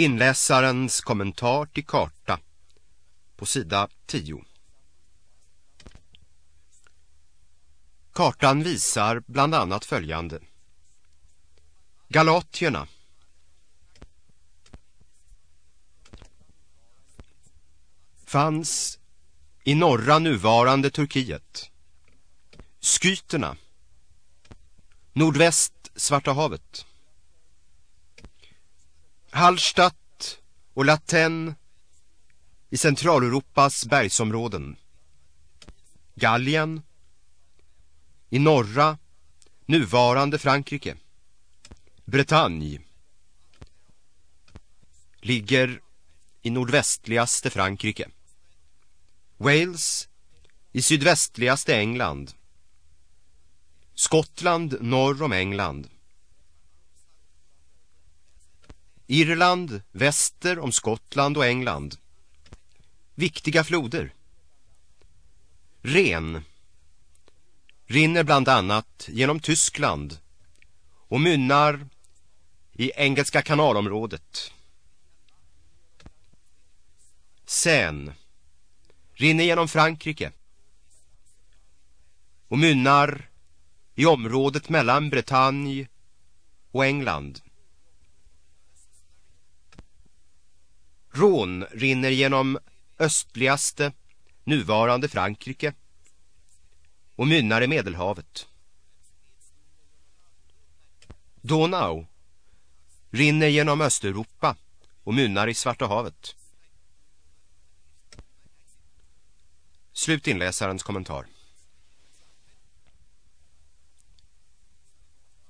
Inläsarens kommentar till karta på sida 10. Kartan visar bland annat följande. Galatierna fanns i norra nuvarande Turkiet. Skyterna nordväst Svarta havet. Hallstatt och Laten i Centraleuropas bergsområden. Gallien i norra, nuvarande Frankrike. Bretagne ligger i nordvästligaste Frankrike. Wales i sydvästligaste England. Skottland norr om England. Irland väster om Skottland och England. Viktiga floder. Ren rinner bland annat genom Tyskland och mynnar i Engelska kanalområdet. Seine rinner genom Frankrike och mynnar i området mellan Bretagne och England. Rån rinner genom östligaste, nuvarande Frankrike och mynnar i Medelhavet. Donau rinner genom Östeuropa och mynnar i Svarta havet. Slut inläsarens kommentar.